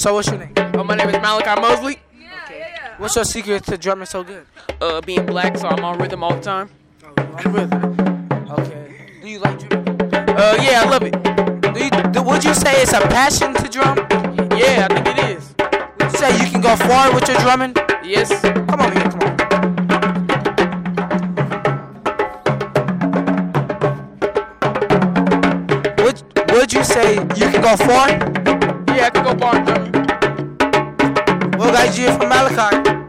So what's your name? Oh, my name is Malachi Mosley. Yeah. What's your secret to drumming so good? Uh, being black, so I'm on rhythm all the time. Oh, on rhythm. Okay. Do you like drumming? Uh, yeah, I love it. Do you, do, would you say it's a passion to drum? Yeah, I think it is. Would you say you can go far with your drumming? Yes. Come on here, come on. Would, would you say you can go far? Yeah, I can go far Guys you from Malachi?